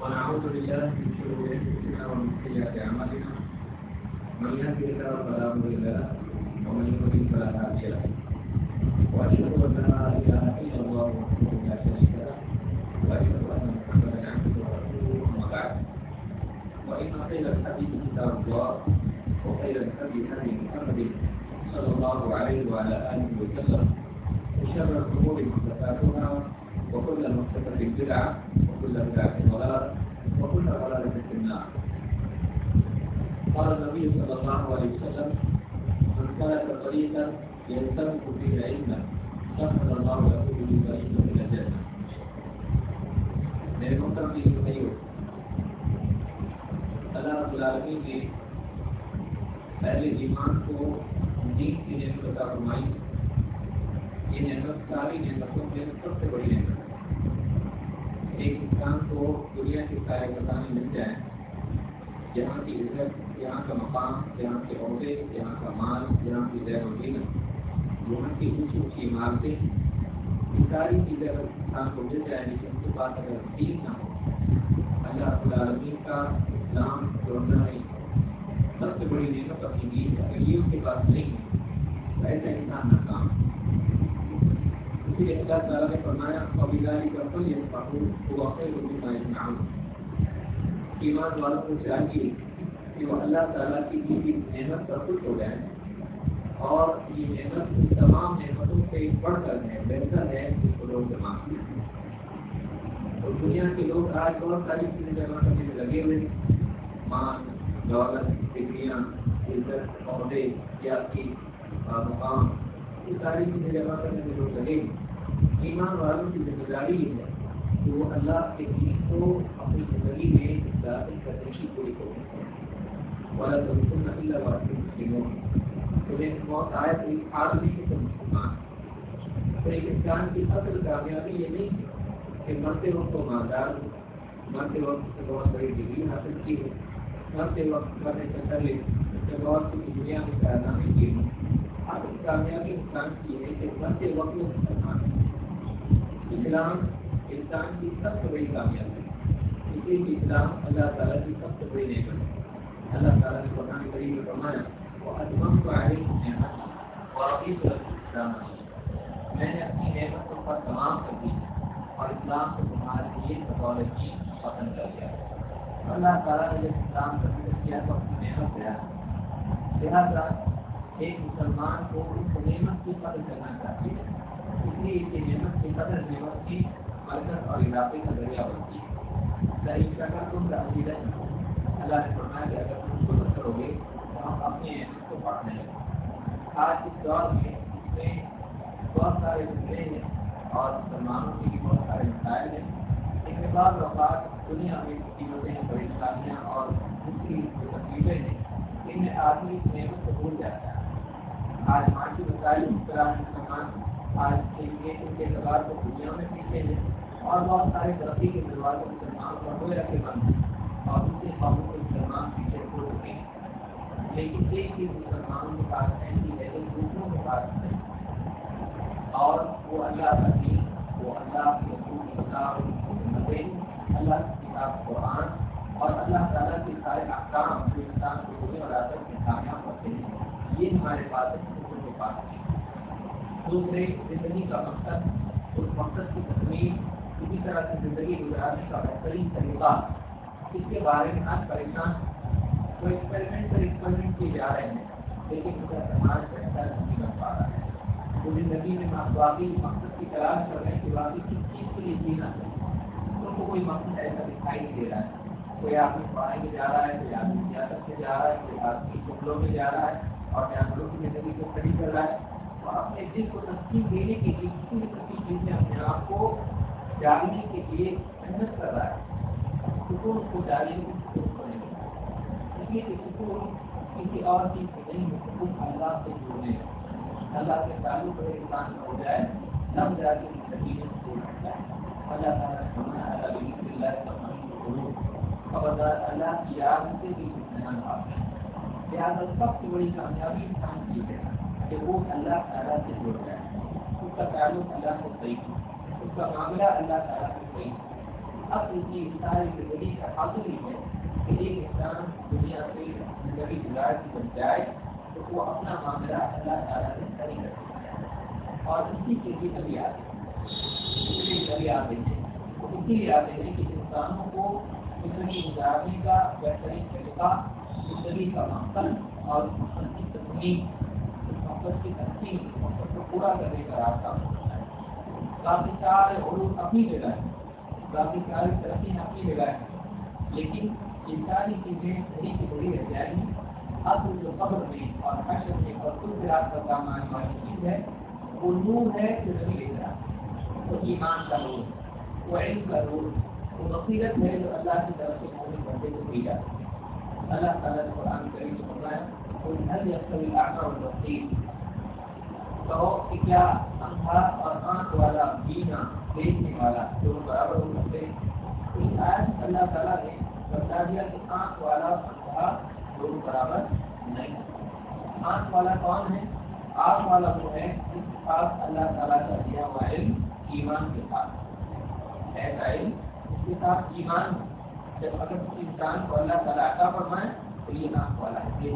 ونعوذ بالله من شرور انفسنا ومن سيئات اعمالنا من يهده الله فلا مضل له ومن يضلل فلا هادي له. واشهد ان لا اله الا الله وحده لا شريك له. واشهد ان محمدا عبده ورسوله اما بعد. وان خير الحديث كتاب الله وخير الهدي هدي محمد صلى الله عليه وعلى اله وسلم. وشر الامور محدثاتها. وكل محدثه بدعه وكل بدعه ضلاله وكل ضلاله في النار. قال النبي صلى الله عليه وسلم، من سلك طريقا يلتمس فيه علما سهل الله له به طريقا الى الجنه میرے محترم کی بھائیو اللہ رب العالمین نے پہلے ایمان کو دین کی نعمت عطا فرمائی۔ یہ نعمت ساری نعمتوں میں سب سے بڑی نعمت ہے۔ ایک انسان کو دنیا کے سارے بتانے مل جائیں یہاں کی عزت، یہاں کا مقام، یہاں کے عہدے، یہاں کا مال، یہاں کی زیر و زینت۔ یہاں کی اونچی اونچی عمارتیں۔ یہ ساری چیزیں اگر انسان کو مل جائیں، لیکن ان کے پاس اگر دین نہ ہو، اللہ رب العالمین کا اسلام جوڑنا سب سے بڑی نعمت اپنی دین ہے۔ اگر یہ ان کے پاس نہیں ہے تو ایسا انسان ناکام اسی اللہ تعالیٰ نے فرمایا ابھی کا کل یہ پاکو وہ کا انعام ایمان والوں کو چاہیے کہ وہ اللہ تعالیٰ کی دی پر خوش ہو جائیں اور یہ نعمت تمام نعمتوں سے بڑھ کر ہے، بہتر ہے اس کو لوگ جمع اور دنیا کے لوگ آج بہت ساری چیزیں جمع کرنے میں لگے ہوئے مان، دولت، ڈگریاں، عزت، عہدے سیاسی مقام، یہ ساری چیزیں جمع کرنے میں لوگ لگے ایمان والوں کی ذمہ داری یہ ہے کہ وہ اللہ کے دین کو اپنی زندگی میں داخل کرنے کی پوری کوشش کریں والا تو اللہ واقعی مسلموں انہیں موت آئے تو آدمی کے تو مسلمان تو ایک انسان کی اصل کامیابی یہ نہیں کہ مرتے وقت کو مالدار ہو، مرتے وقت سے بہت بڑی ڈگری حاصل کی ہو، مرتے وقت مرنے سے پہلے سے بہت سی دنیا میں کارنامے کیے ہوں اصل کامیابی انسان کی ہے کہ مرتے وقت وہ مسلمان اسلام انسان کی سب سے بڑی کامیابی ہے۔ اسی لیے اسلام اللہ تعالیٰ کی سب سے بڑی نعمت ہے۔ اللہ تعالیٰ نے قرآن کریم میں فرمایا وہ ادمم کو آئے نعمت اور ابھی تو اسلام میں نے اپنی نعمتوں پر تمام کر دی اور اسلام کو تمہارے لیے بطور کی پسند کر دیا اللہ تعالیٰ نے جب اسلام کا کیا تو اپنی نعمت دیا لہٰذا ایک مسلمان کو اس نعمت کی قدر کرنا چاہیے۔ نعمت کی قدر نعمت کی اور علاقے کا ذریعہ بنتی ہے تم کا عقیدہ اللہ نے فرمایا کہ اگر تم شکر کرو گے تو ہم نعمت کو بانٹنے لگیں آج اس دور میں میں بہت سارے ہیں اور مسلمانوں کے بھی بہت سارے مسائل ہیں کے بعد اوقات دنیا میں قیمتیں پریشانیاں اور اس کی جو تکلیفیں ہیں ان میں آدمی اس نعمت کو بھول جاتا ہے آج معاشی مسائل اس طرح مسلمان آج کے ان کے اعتبار کو دنیا میں پیچھے ہیں اور بہت سارے ترقی کے دروازے مسلمان پر ہوئے رکھے بند ہیں اور ان کے قابو کو مسلمان پیچھے چھوڑ چکے ہیں لیکن ایک چیز مسلمانوں کے پاس ہے کہ لیکن دوسروں کے پاس ہے اور وہ اللہ کا دین، وہ اللہ کے رسول کتاب اللہ کی کتاب، قرآن اور اللہ تعالیٰ کے سارے احکام جو انسان کو ہونے اور عادت میں کامیاب کرتے ہیں یہ ہمارے پاس ہے، دوسروں کے پاس ہے دوسرے زندگی کا مقصد، اس مقصد کی تکمیل کسی طرح سے زندگی گزارنے کا بہترین طریقہ۔ اس کے بارے میں آج پریشان تو ایکسپیریمنٹ پر ایکسپیریمنٹ کیے جا رہے ہیں، لیکن ان کا سماج بہتر نہیں بن پا رہا ہے۔ وہ زندگی میں واقعی مقصد کی تلاش کر رہے ہیں کہ واقعی کس چیز کے لیے جینا چاہیے ان کو کوئی مقصد ایسا دکھائی نہیں دے رہا ہے۔ کوئی آدمی پڑھائی میں جا رہا ہے، کوئی آدمی سیاست میں جا رہا ہے، کوئی آدمی جنگلوں میں جا رہا ہے اور جانوروں کی زندگی کو کھڑی کر رہا ہے۔ اور اپنے دل کو تسکین دینے کے لیے، کسی نہ کسی چیز میں اپنے آپ کو جاننے کے لیے محنت کر رہا ہے۔ سکون کو جاری اس لیے کہ سکون کسی اور چیز سے نہیں ہے سکون اللہ سے جڑنے اللہ کے تعلق اگر انسان ہو جائے تب جا کے زندگی میں سکون ہے اللہ تعالیٰ اللہ خبردار، اللہ کی یاد سے بھی امتحان لہٰذا سب سے بڑی کامیابی انسان کی ہے۔ کہ وہ اللہ تعالیٰ سے جڑ جائے اس کا تعلق اللہ سے صحیح اس کا معاملہ اللہ تعالیٰ سے صحیح اصل کی ساری زندگی کا حاصل ہی ہے کہ ایک انسان دنیا سے زندگی گزار کی بن جائے تو وہ اپنا معاملہ اللہ تعالیٰ سے صحیح کر سکتا اور اسی کے لیے نبی آتے ہیں۔ نبی آتے ہیں۔ اسی لیے آتے ہیں کہ انسانوں کو زندگی گزارنے کا بہترین طریقہ زندگی کا مقصد اور مقصد کی تکمیل مقصد کی تقسیم مقصد کو پورا کرنے کا راستہ کافی سارے علوم اپنی جگہ ہے باقی ساری ترقی اپنی جگہ ہے لیکن یہ ساری چیزیں صحیح سے بڑی رہ جائیں گی۔ اصل جو قبر میں اور حشر میں اور کل رات کا کام آنے والی چیز ہے، وہ نور ہے جو نہیں لے رہا وہ ایمان کا نور، وہ علم کا نور، وہ بصیرت ہے جو اللہ کی طرف سے مومن بندے کو دی جاتی ہے۔ اللہ تعالیٰ نے قرآن کریم سے فرمایا کوئی ہر یقین آقا اور بصیر کہو کہ کیا اندھا اور آنکھ والا بینا دیکھنے والا جو برابر ہو سکتے ہیں۔ اس آیت اللہ تعالیٰ نے بتا دیا کہ آنکھ والا اندھا دونوں برابر نہیں آنکھ والا کون ہے؟ آنکھ والا وہ ہے جس کے پاس اللہ تعالیٰ کا دیا ہوا علم ایمان کے ساتھ ایسا علم اس کے ساتھ ایمان جب اگر کسی انسان کو اللہ تعالیٰ عطا فرمائے تو یہ آنکھ والا ہے۔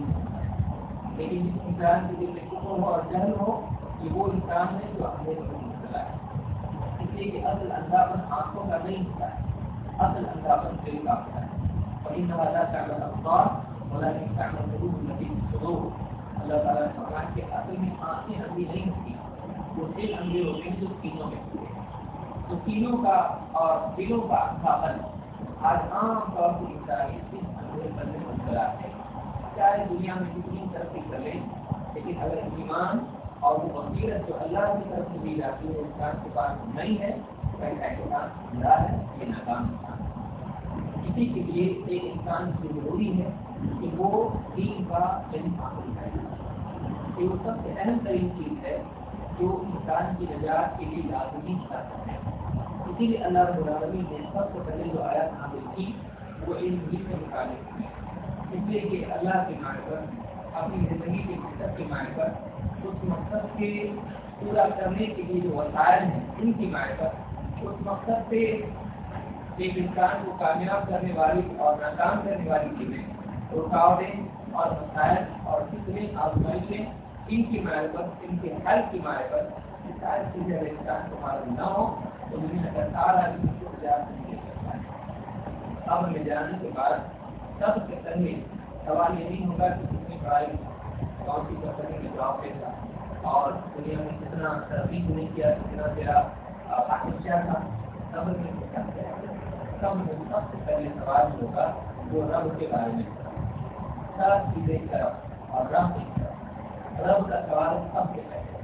لیکن جس انسان کے دل میں کفر ہو اور جہل ہو یہ وہ انسان ہے جو اہل اپنے چلا ہے۔ اس لیے کہ اصل اندھاپن آنکھوں کا نہیں ہوتا ہے۔ اصل اندھاپن دل کا ہوتا ہے۔ اور ان والا کا اگر افطار بولا کہ کامل ضرور نبی سلو اللہ تعالیٰ نے فرمایا کہ اصل میں آنکھیں اندھی نہیں ہوتی، وہ دل اندھے ہوتے ہیں جو تینوں میں۔ ہوتے تو تینوں کا اور دلوں کا اندھاپن آج عام طور پر انسانیت اس اندھیرے کرنے میں مبتلا ہے۔ چاہے دنیا میں کتنی ترقی کر لیں، لیکن اگر ایمان اور وہ بصیرت جو اللہ کی طرف سے دی جاتی ہے انسان کے پاس نہیں ہے زندہ ہے، یہ ناکام انسان اسی کے لیے ایک انسان کی ضروری ہے کہ وہ دین کا علم حاصل کرے۔ یہ وہ سب سے اہم ترین چیز ہے جو انسان کی نجات کے لیے لازمی کرتا ہے۔ اسی لیے اللہ رب العالمین نے سب سے پہلے جو آیات حاصل کی، وہ علم ہی سے نکالے اس لیے کہ اللہ کے معنی پر، اپنی زندگی کے مقصد کے معنی پر اس مقصد کے پورا کرنے کے لیے جو وسائل ہیں، ان کی مائع پر اس مقصد پہ ایک انسان کو کامیاب کرنے والی اور ناکام کرنے والی چیزیں، رکاوٹیں اور مسائل اور کتنے آزمائشیں، ان کی مائع پر ان کے حل کی مائع پر یہ ساری چیزیں اگر انسان کو معلوم نہ ہو، تو مجھے اگر سارا نہیں سکتا ہے۔ اب میں جانے کے بعد سب سے پہلے سوال یہ نہیں ہوگا کہ کتنی پڑھائی کون سی کرنے میں جواب دیتا اور دنیا میں کتنا ترقی نہیں کیا، کتنا تیرا کیا تھا؟ سب میں سب میں سب سے پہلے سوال ہوگا، وہ رب کے بارے میں۔ سب چیزیں طرف، اور رب کی طرف۔ رب کا سوال سب سے پہلے۔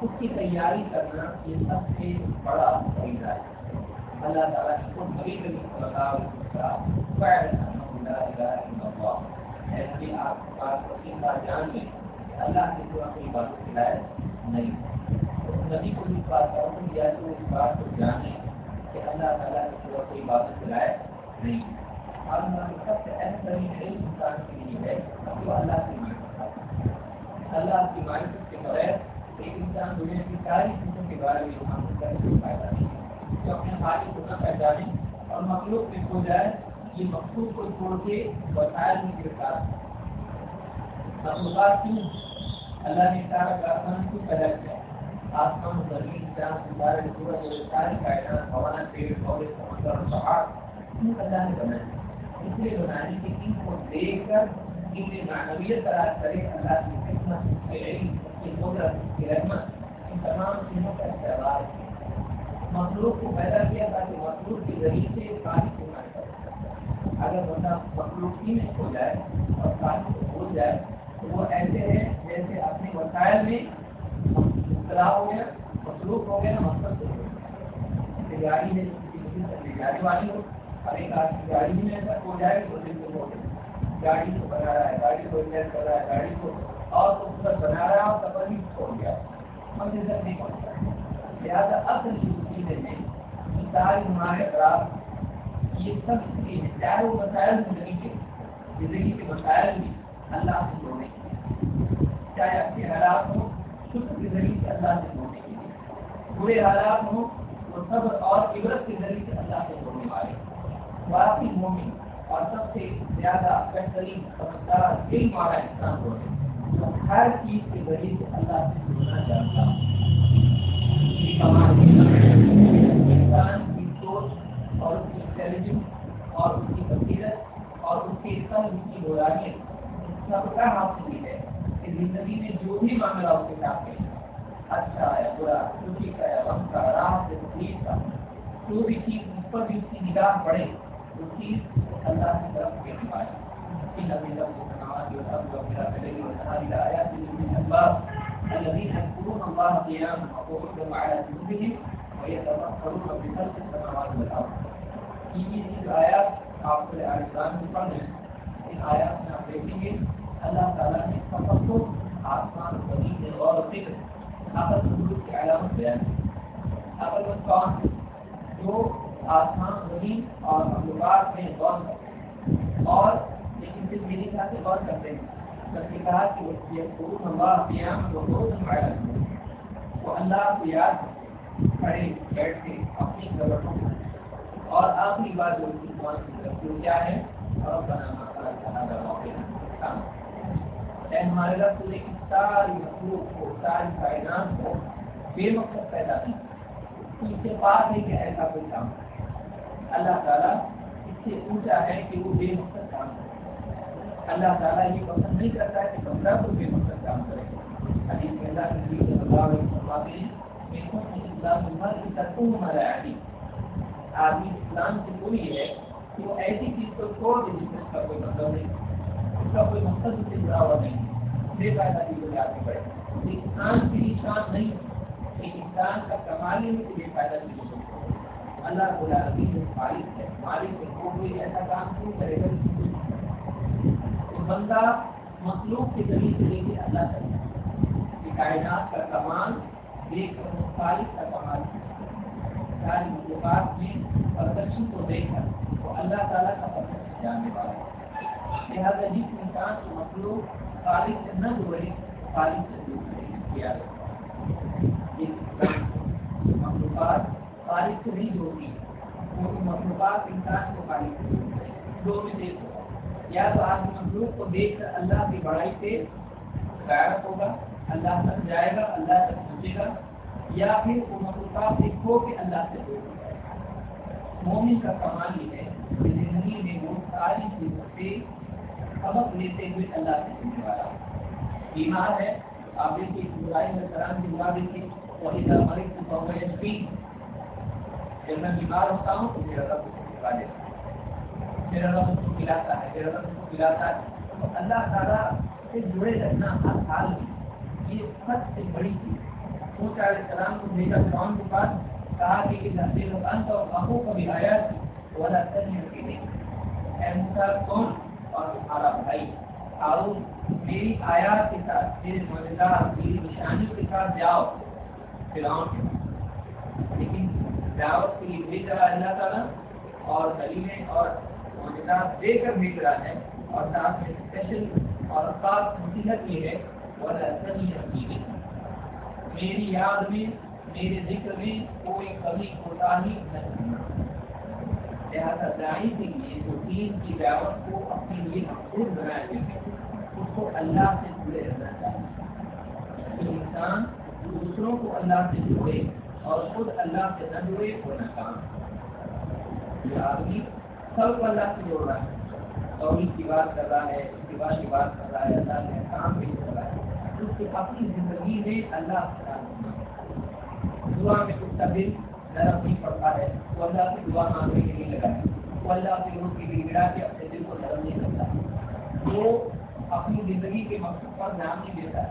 اس کی تیاری کرنا یہ سب سے بڑا فائدہ ہے۔ اللہ تعالیٰ کو کبھی کبھی بتاؤ ایسے آپ کے پاس بات جان لیں اللہ۔ بات نہیں۔ نبی کو اس بات کا حکم دیا تو اس بات کو جانے کہ اللہ تعالیٰ بات نہیں۔ اور سب سے اہم ترین علم انسان کے لیے ہے جو اللہ کی معرفت اللہ کی کے بغیر ایک انسان دنیا کی ساری چیزوں کے بارے میں حاصل کرنے فائدہ نہیں ہے۔ جو اپنے کو نہ پہچانے اور مخلوق میں کھو جائے، یہ مخلوق کو چھوڑ کے وسائل میں گرفتار مخلوقات کیوں اللہ نے سارا کارخانہ کیوں پیدا کیا آسمان زمین چاند ستارے سورج اور ساری کائنات ہوا پیڑ پودے سمندر اور پہاڑ کیوں اللہ نے بنائے اس لیے بنانے کی ان کو دیکھ کر ان میں معنویت تلاش کرے اللہ کی حکمت اس کے علم اس کی قدرت اس کی رحمت ان تمام چیزوں کا استعمال مخلوق کو پیدا کیا تاکہ مخلوق کے ذریعے سے پانی کو اگر بندہ مخلوق ہی میں کھو جائے اور پانی کو بھول جائے ایسے ہیں، جیسے اپنے وسائل میں مبتلا ہو گیا، مصروف ہو گیا مقصد گاڑی ہے گاڑی والی ہو۔ اور ایک آدمی گاڑی میں ایسا ہو جائے تو دل کو ہو گیا گاڑی کو بنا رہا ہے، گاڑی کو ریپیئر کر رہا ہے، گاڑی کو اور خوبصورت بنا رہا ہے اور سفر بھی چھوڑ گیا ہم سے تک نہیں پہنچا لہٰذا اصل چیزیں ہیں، ساری ہمارے اطراف یہ سب چیزیں چاہے وہ مسائل زندگی کے زندگی کے مسائل بھی اللہ سے جوڑنے کے چاہے اچھے حالات ہوں، شکر کے ذریعے سے اللہ سے جوڑنے کے برے حالات ہوں وہ سب اور عبرت کے ذریعے سے اللہ سے جوڑنے والے واقعی مومن اور سب سے زیادہ بہترین سمجھدار دل مارا انسان ہو جو ہر چیز کے ذریعے سے اللہ سے جڑنا چاہتا انسان کی سوچ اور اس کی انٹیلیجنس اور اس کی بصیرت اور اس کی قلب کی برائیاں سب کا حاصل ہے۔ کہ زندگی میں جو بھی معاملہ اس کے ساتھ ہے اچھا ہے، برا، خوشی کا ہے، غم کا راہ سے تکلیف کا، جو بھی چیز اس پر بھی اس کی نگاہ پڑے وہ چیز اللہ کی طرف کے نمائے يذكرون الله قياما وقعودا وعلى جنوبهم ويتفكرون في خلق السماوات والارض۔ یہ آیات آپ کو آسان میں پڑھ رہے ہیں ان آیات میں آپ دیکھیں گے اللہ تعالیٰ نے تفکر، آسمان زمین میں غور و فکر عقل سلوک کی علامت بیان عقل مند کون جو آسمان زمین اور مخلوقات میں غور کرتے اور لیکن پھر میری ساتھ غور کرتے ہیں، جب یہ کہا کہ یہ قرون اللہ قیام و روز وہ اللہ کو یاد کھڑے بیٹھ کے اپنی ضرورتوں اور آخری بات جو اس کی کون سی کیا ہے؟ اور اپنا نام اے ہمارے رب رسول کی ساری مخلوق کو، ساری کائنات کو بے مقصد پیدا نہیں اس سے بات ہے؟ کہ ایسا کوئی کام اللہ تعالیٰ اس سے اونچا ہے کہ وہ بے مقصد کام کرے۔ اللہ تعالیٰ یہ پسند نہیں کرتا ہے کہ بندہ کو بے مقصد کام کرے۔ حدیث میں اللہ کے نبی صلی اللہ علیہ وسلم فرماتے ہیں، میں اسلام عمر کی ترکوں ہمارا آدمی آدمی اسلام سے کوئی ہے کہ وہ ایسی چیز کو چھوڑ دے جس کا کوئی مطلب نہیں۔ اس کا کوئی مقصد سے جڑا ہوا نہیں۔ بے فائدہ چیزوں میں آگے بڑھے انسان کی شان نہیں۔ کہ انسان کا کمال ہے بے فائدہ چیزوں کو اللہ کو العالمین جو مالک ہے۔ مالک ہے وہ کوئی ایسا کام کیوں کرے گا تو بندہ مخلوق کے ذریعے سے لے کے اللہ کرتا کہ کائنات کا کمال دیکھ کر مخالف کا کمال۔ ساری مخلوقات میں پردرشن کو دیکھ کر۔ وہ اللہ تعالیٰ کا پردرشن جاننے والا ہے۔ لہٰذا جس انسان کو مخلوق خالق سے نہ جوڑے خالق سے جوڑ کیا مخلوقات خالق سے نہیں جوڑی وہ مخلوقات انسان کو خالق سے دو میں دیکھو، یا تو آپ مخلوق کو دیکھ کر اللہ کی بڑائی سے غیرت ہوگا، اللہ تک جائے گا، اللہ تک پہنچے گا، یا پھر وہ مخلوقات دیکھو کہ اللہ سے جوڑ جائے۔ گا مومن کا کمال یہ ہے کہ زندگی میں وہ ساری چیزوں سے سبق لیتے ہوئے اللہ سے سننے والا بیمار ہے آپ دیکھیے ابراہیم علیہ السلام کی دعا دیکھیے اور ادھر ملک کو پہنچے بھی جب میں بیمار ہوتا ہوں تو میرا رب اس کو کھلا دیتا ہے۔ میرا رب اس کو کھلاتا ہے، میرا رب اس کو کھلاتا ہے۔ تو اللہ تعالیٰ سے جڑے رہنا ہر حال میں یہ سب سے بڑی چیز موسیٰ علیہ السلام کو بھیجا فرعون کے پاس، کہا کہ اذا دل انت واخو کا بھی آیات ولا تنیا کے لیے اے موسیٰ، کون؟ اور تمہارا بھائی۔ ہارون میری آیات کے ساتھ، میرے معجزات میری نشانی کے ساتھ جاؤ فرعون لیکن دعوت کے لیے بھیج رہا اللہ تعالیٰ، اور دلیلیں اور معجزات دے کر بھیج رہا ہے۔ اور ساتھ میں اسپیشل اور خاص نصیحت یہ ہے، ولا تنیا کے میری یاد میں، میرے ذکر میں کوئی کمی کوتاہی نہیں۔ لہٰذا دائی کے لیے جو دین کی دعوت کو اپنے لیے محفوظ بنائے ہوئے اس کو اللہ سے جڑے رہنا چاہیے۔ جو انسان دوسروں کو اللہ سے جوڑے اور خود اللہ سے نہ جڑے، وہ ناکام جو آدمی سب کو اللہ سے جوڑ رہا ہے، توحید کی بات کر رہا ہے، اتباع کی بات کر رہا ہے، اللہ کے کام بھی کر رہا ہے، اس کی اپنی زندگی میں اللہ سے دعا میں اس کا دل نرم نہیں پڑتا ہے۔ وہ اللہ سے دعا مانگنے کے لیے لگا ہے۔ وہ اللہ سے روز کے لیے کے اپنے دل کو نرم نہیں کرتا۔ وہ اپنی زندگی کے مقصد پر دھیان نہیں دیتا۔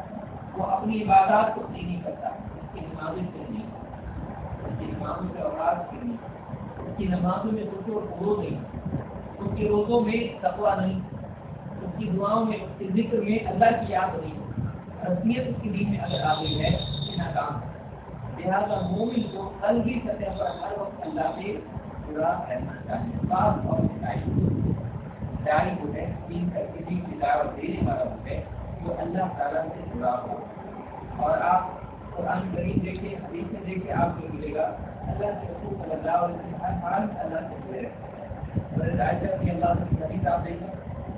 وہ اپنی عبادات کو صحیح نہیں کرتا۔ اس کی نمازیں سے نہیں۔ اس کی نمازوں سے آواز کے نہیں۔ اس کی نمازوں میں کچھ اور گرو نہیں۔ اس کے روزوں میں تقوا نہیں۔ اس کی دعاؤں میں، اس کے ذکر میں اللہ کی یاد نہیں۔ رسمیت اس کی دین میں اگر آ گئی ہے ناکام ہے۔ لہٰذا مومن کو قلبی سطح پر ہر وقت اللہ سے جڑا رہنا چاہیے۔ بات اور دائی جو ہے دین کا کسی کی دعوت دینے والا ہو ہے جو اللہ تعالیٰ سے جڑا ہو۔ اور آپ قرآن کریم دیکھیں، حدیث میں دیکھیں، آپ کو ملے گا۔ اللہ کے رسول صلی اللہ علیہ وسلم ہر حال اللہ سے ہوئے حضرت عائشہ رضی اللہ عنہ نبی صاحب نے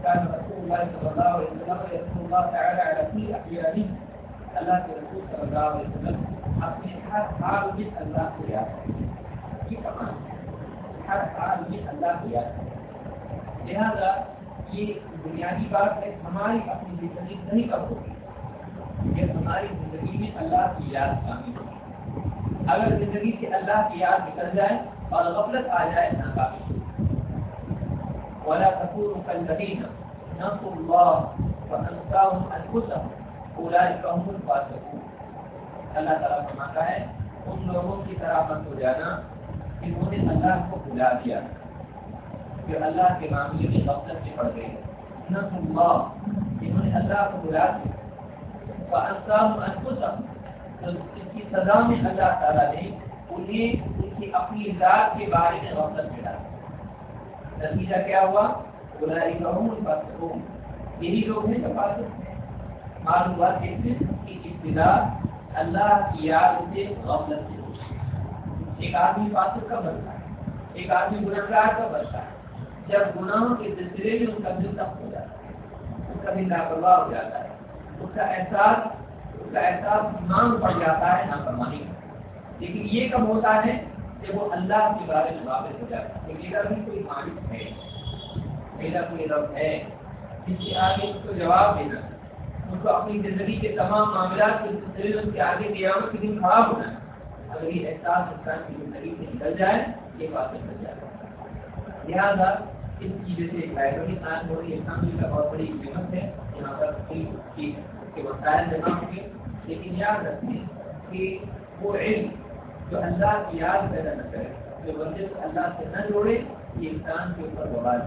كان رسول الله صلى الله عليه وسلم يرسول الله تعالى على كل احيانه اللہ کے رسول صلی اللہ علیہ وسلم اپنے ہر حال میں اللہ کو یاد کرتے یہ تمام ہر حال میں اللہ کو یاد کرتے لہذا یہ بنیادی بات ہے، ہماری اپنی زندگی نہیں کب ہوگی؟ یہ ہماری زندگی میں اللہ کی یاد شامل ہوگی۔ اگر زندگی سے اللہ کی یاد نکل جائے اور غفلت آ جائے ناکافی ولا تكونوا كالذين نسوا الله وانساهم انفسهم اولئك هم الفاسقون۔ اللہ تعالیٰ فرماتا ہے، ان لوگوں کی طرح مت ہو جانا جنہوں نے اللہ کو بلا دیا۔ جو اللہ کے معاملے میں غفلت سے پڑ گئے۔ نسوا اللہ جنہوں نے اللہ کو بلا دیا۔ تو اس کی سزا میں اللہ تعالیٰ نے انہیں ان کی اپنی ذات کے بارے میں غفلت میں ڈالا۔ نتیجہ کیا ہوا؟ یہی لوگ ہیں جو فاسق ابتدا اللہ کی یاد سے غفلت سے ایک آدمی فاسق کا بنتا ہے، ایک آدمی گناہگار کا بنتا ہے۔ جب گناہوں کے سلسلے میں ان کا دل سخت ہو جاتا ہے اس کا دل لاپرواہ ہو جاتا ہے اس کا احساس اس کا احساس ایمان پڑ جاتا ہے، نافرمانی کا لیکن یہ کب ہوتا ہے؟ کہ وہ اللہ کے بارے میں واپس ہو جاتا ہے۔ میرا بھی کوئی مالک ہے، میرا کوئی رب ہے، جس کے آگے اس کو جواب دینا اس کو اپنی زندگی کے تمام معاملات کے سلسلے میں کے آگے قیامت کے دن خراب ہونا ہے اگر یہ احساس انسان کی زندگی سے نکل جائے، یہ بات نکل جائے۔ لہٰذا اس چیزیں سے ایک لائبریری قائم ہو رہی ہے اسلامی کا بہت بڑی قیمت ہے۔ یہاں پر کے وسائل جمع ہوں گے۔ لیکن یاد رکھیں کہ وہ علم جو اللہ کی یاد پیدا نہ کرے، جو بندے کو اللہ سے نہ جوڑے، یہ انسان کے اوپر وبال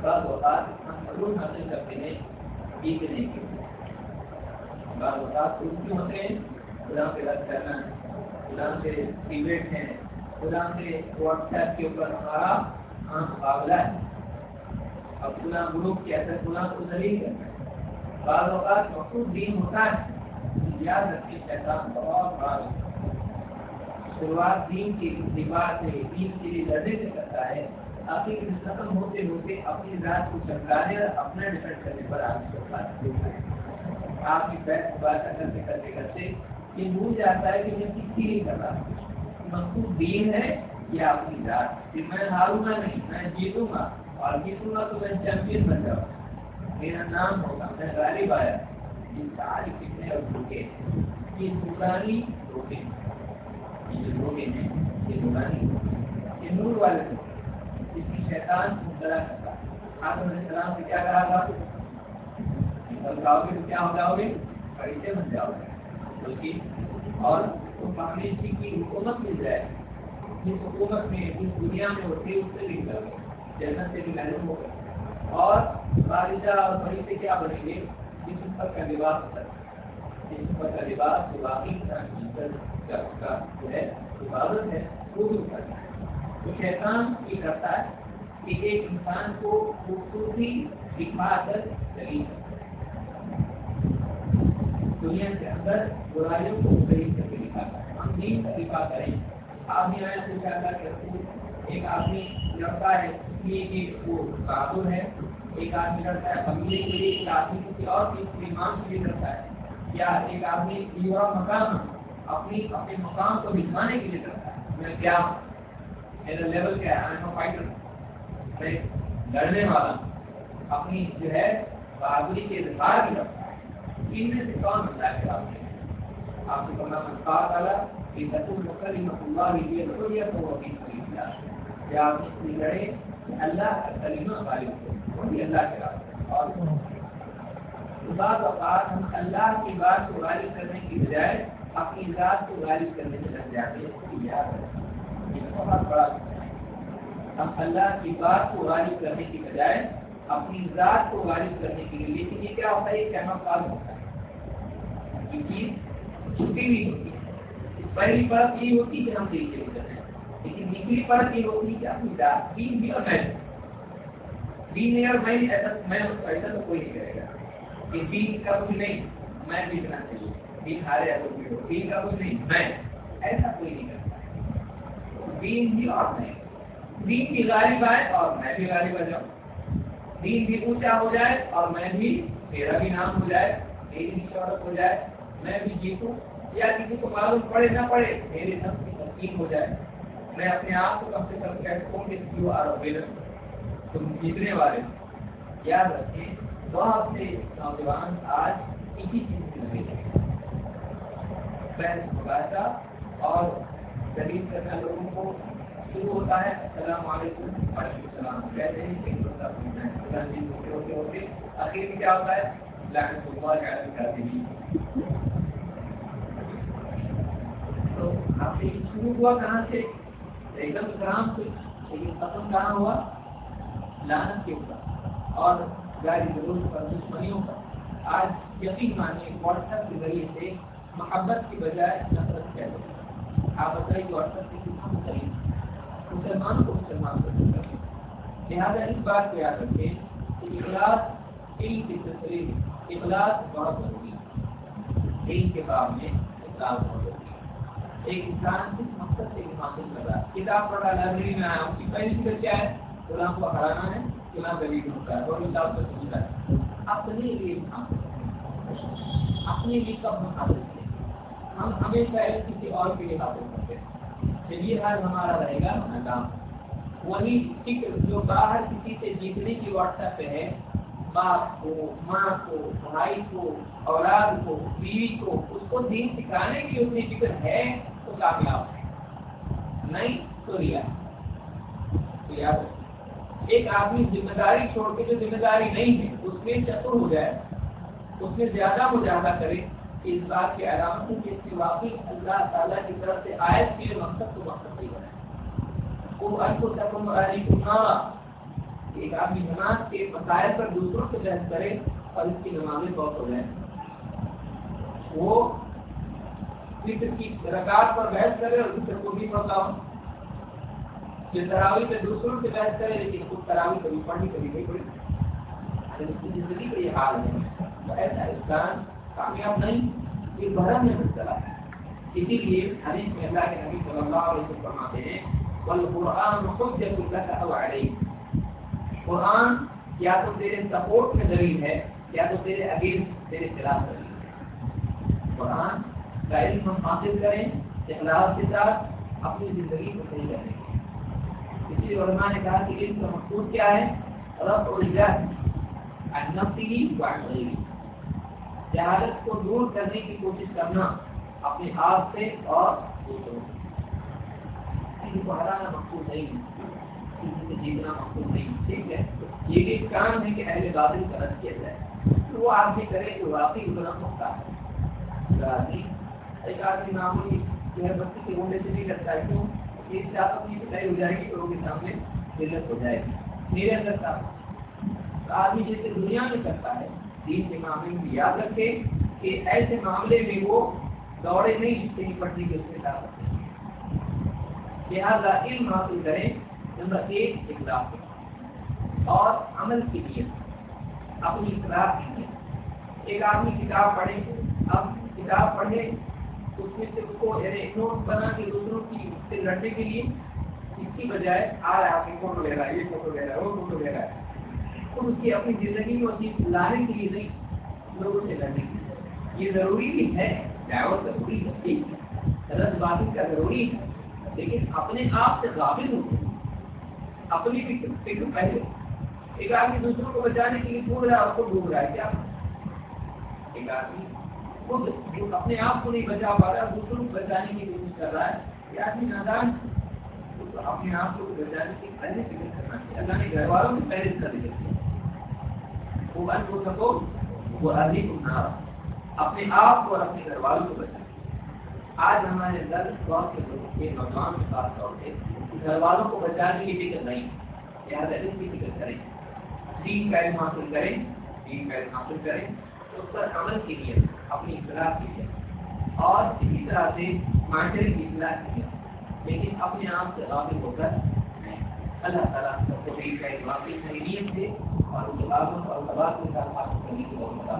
بعض اوقات ہم علوم حاصل کرتے ہیں جیتنے کے بعض اوقات علم کیوں ہوتے ہیں؟ غلام پہ رد کرنا غلام سے ڈیبیٹ ہے غلام سے واٹس ایپ کے اوپر ہمارا عام مقابلہ ہے۔ اب غلام گروپ کے اثر غلام کو ذریع کرنا بعض اوقات مخصوص دین ہوتا ہے۔ یاد رکھیں شیطان بہت بڑا شروعات دین کے اتباع سے دین کے لیے لڑنے سے کرتا ہے۔ آخر ختم ہوتے ہوتے اپنی ذات کو چمکانے اور اپنا ڈپینڈ کرنے پر آپ کو آپ کی بیٹھ بات کرتے کرتے کرتے یہ بھول جاتا ہے کہ میں کس کے لیے کر رہا ہوں۔ مخصوص دین ہے یا اپنی ذات؟ کہ میں ہاروں گا نہیں، میں جیتوں گا۔ اور جیتوں گا تو میں چیمپئن بن جاؤں۔ میرا نام ہوگا، میں غالب آیا۔ یہ ساری کتنے اور دھوکے یہ دکانی دھوکے یہ جو دھوکے ہیں، یہ دکانی یہ نور والے دھوکے جس کی شیطان مبتلا کرتا آدم علیہ السلام سے کیا کہا تھا؟ کل کھاؤ گے تو کیا ہو جاؤ گے؟ فرشتے بن جاؤ گے۔ بلکہ اور فیملی کی حکومت مل جائے۔ جس حکومت میں، جس دنیا میں ہوتی ہے اس سے بھی کر جنت سے بھی معلوم ہوگا اور والدہ اور بڑی سے کیا بنیں گے؟ جس پر کا لباس ہوتا ہے۔ جس پر کا لباس جو باقی کا جو ہے، عبادت ہے، وہ بھی کرتا ہے شیطان یہ کرتا ہے کہ ایک انسان کو خوبصورتی دکھا کر چلی دنیا کے اندر برائیوں کو صحیح کر کے دکھاتا ہے ہم دین کا دفاع کریں۔ آدمی آئے تو چاہتا کہ ایک آدمی لڑتا ہے اس لیے کہ وہ بہادر ہے۔ ایک آدمی لڑتا ہے قبیلے کے لیے ایک آدمی کسی اور چیز ایمان کے لیے لڑتا ہے۔ یا ایک آدمی یوا مقام اپنی اپنے مقام کو دکھانے کے لیے لڑتا ہے۔ میں کیا ہوں میرا لیول کیا ہے فائٹر لڑنے والا. اپنی جو ہے بہادری کے اظہار بھی رکھتا ہے ان میں سے کون ہوتا ہے آپ نے آپ کو پڑھنا منفاع ڈالا کہ رسول مختلف اللہ لیے رسولیت ہو ابھی خریدنا یا آپ اس لیے لڑے اللہ کا کلمہ غالب ہو وہ اللہ کے راستے اور بعض اوقات ہم اللہ کی بات کو غالب کرنے کی بجائے اپنی ذات کو غالب کرنے میں لگ جاتے ہیں. یاد رکھیں. بہت بڑا ہم اللہ کی بات کو غالب کرنے کی بجائے اپنی ذات کو غالب کرنے کے لیے، لیکن یہ کیا ہوتا ہے؟ یہ کہنا کال ہوتا ہے؟ یہ چیز چھپی ہوئی ہوتی ہے۔ پہلی بات یہ ہوتی کہ ہم دیکھتے ہوتے ہیں۔ لیکن نکلی پرت یہ ہوتی کہ اپنی ذات، دین بھی اور میں دین نہیں اور میں ایسا میں، ایسا تو کوئی نہیں کرے گا۔ کہ دین کا کچھ نہیں، میں جیتنا چاہیے دین ہارے تو دین کا کچھ نہیں، میں۔ ایسا کوئی نہیں کرتا دین بھی اور نہیں دین بھی غالب آئے اور میں بھی غالب آ جاؤں۔ دین بھی اونچا ہو جائے اور میں بھی میرا بھی نام ہو جائے، میری بھی شہرت ہو جائے، میں بھی جیتوں۔ یا کسی کو معلوم پڑے نہ پڑے، میرے نفس کی تسکین ہو جائے۔ میں اپنے آپ کو کم سے کم کہتا ہوں کہ یو آر تم جیتنے والے یاد رکھیں، بہت سے نوجوان آج اسی چیز سے لگے ہیں۔ اور دلیل کرنا لوگوں کو، شروع ہوتا ہے، السلام علیکم، وعلیکم السلام۔ کہتے ہیں کہ ہوتا ہے ہوتے ہوتے ہوتے آخر میں کیا ہوتا ہے؟ لعنت اللہ علیہ کرتے تو آپ سے شروع ہوا کہاں سے؟ ایک دم کرام سے۔ لیکن ختم کہاں ہوا؟ لعنت کے اوپر۔ اور گاڑی ضرورت پر، دشمنیوں پر۔ آج یقین مانیے، واٹس ایپ کے ذریعے سے محبت کی بجائے نفرت کہہ دو آپ بتائیے کہ واٹس کی کتنا مختلف مسلمان کو مسلمان کو لہٰذا اس بات کو یاد رکھیں کہ اخلاص علم کی تصویر اخلاص بہت ضروری ہے۔ علم کے باب میں اخلاص بہت ضروری ہے۔ ایک انسان کس مقصد سے حاصل کر رہا ہے۔ کتاب پڑھا، لائبریری میں آیا اس کی پہلی فکر کیا ہے؟ غلام کو ہرانا ہے غلام غریب ہوتا ہے اور کتاب کو سمجھتا ہے۔ اپنے لیے حاصل اپنے لیے کب حاصل ہم ہمیشہ کسی اور کے لیے حاصل کرتے ہیں۔ جب یہ حال ہمارا رہے گا ناکام وہی فکر جو باہر کسی سے جیتنے کی واٹس ایپ پہ ہے، باپ کو، ماں کو، بھائی کو، اولاد کو، بیوی کو، اس کو دین سکھانے کی اتنی فکر ہے تو کامیاب ہے۔ نہیں تو ریا۔ ایک آدمی ذمہ داری چھوڑ کے جو ذمہ داری نہیں ہے، اس میں چتر ہو جائے، اس میں زیادہ مجاہدہ کرے اس بات کے علامت ہے کہ واقعی اللہ تعالیٰ کی طرف سے آیت کے مقصد کو مقصد نہیں بنائے وہ ان کو ایک آدمی نماز کے مسائل پر دوسروں سے بحث کرے اور اس کی بہت ہو وہ فکر کی رکعت پر بحث کرے اور کو بھی پڑھتا جو تراوی پہ دوسروں سے بحث کرے، لیکن خود تراوی کبھی پڑھنی کبھی نہیں پڑھی یعنی زندگی کا یہ حال ہے۔ ایسا اسلام کامیاب نہیں، یہ بھرم میں مبتلا ہے اسی لیے حدیث میں اللہ کے نبی صلی اللہ علیہ وسلم فرماتے ہیں، والقرآن حجت لك او علیک قرآن یا تو تیرے سپورٹ میں دلیل ہے، یا تو تیرے اگینسٹ تیرے خلاف دلیل ہے۔ قرآن کا علم ہم حاصل کریں، اخلاص کے ساتھ اپنی زندگی کو صحیح کریں۔ اسی علماء نے کہا کہ علم کا مقصود کیا ہے؟ رب اور نفسی و جہالت کو دور کرنے کی کوشش کرنا اپنے آپ سے اور دوسروں سے۔ کو ہرانا مقصود نہیں جیتنا مقصود نہیں ٹھیک ہے؟ یہ بھی کام ہے کہ اہل باطل کا رد کیا جائے۔ تو وہ آدمی کرے جو واقعی اتنا ہوتا ہے۔ ایک آدمی معمولی جو ہے بچے کے گونڈے سے نہیں کرتا ہے، کیوں؟ یہ چاہتا اپنی پٹائی ہو جائے گی، لوگوں کے سامنے ذلت ہو جائے گی۔ میرے اندر تھا۔ آدمی جیسے دنیا میں کرتا ہے دین کے معاملے میں یاد رکھے کہ ایسے معاملے میں وہ دوڑے نہیں جس سے پڑھنے کی اس میں طاقت لہٰذا علم حاصل کریں، نمبر ایک، اخلاق اور عمل کی نیت اپنی اخلاق کی نیت ایک آدمی کتاب پڑھے، اب کتاب پڑھے، اس میں سے اس کو یعنی نوٹ بنا کے دوسروں کی سے لڑنے کے لیے، اس کی بجائے آ رہا ہے آپ کی فوٹو لے رہا ہے، یہ فوٹو لے رہا ہے، وہ فوٹو لے رہا ہے۔ تو اس کی اپنی زندگی میں چیز لانے کے لیے نہیں، لوگوں سے لڑنے کے لیے یہ ضروری بھی ہے ڈرائیور ضروری ہے، ٹھیک ہے۔ رد بازی کا ضروری ہے لیکن اپنے آپ سے قابل ہوتے اپنی فکر فکر پہلے۔ ایک آدمی دوسروں کو بچانے کے لیے ڈھونڈ رہا ہے، اس کو ڈھونڈ رہا ہے، کیا؟ ایک آدمی خود جو اپنے آپ کو نہیں بچا پا رہا، دوسروں کو بچانے کی کوشش کر رہا ہے۔ یہ آدمی نادان اپنے آپ کو بچانے کی پہلے فکر کرنا چاہیے۔ اللہ نے گھر والوں پہلے کر وہ بند ہو سکو، وہ ابھی اپنے آپ کو اور اپنے گھر والوں کو بچائیں۔ آج ہمارے اندر بہت سے لوگوں کے نوجوان کے خاص طور پہ گھر والوں کو بچانے کی فکر نہیں۔ لہٰذا اس کی فکر کریں۔ تین کا علم حاصل کریں، تین کا علم حاصل کریں۔ اس پر عمل کے لیے اپنی اصلاح کی اور اسی طرح سے معاشرے کی اصلاح کی لیکن اپنے آپ سے غافل ہو کر اللہ تعالیٰ سب کو بھی کا واقعی نیت سے اور ان کے اور سوال کے ساتھ حاصل کرنے کی بہت بڑا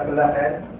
اللہ خیر۔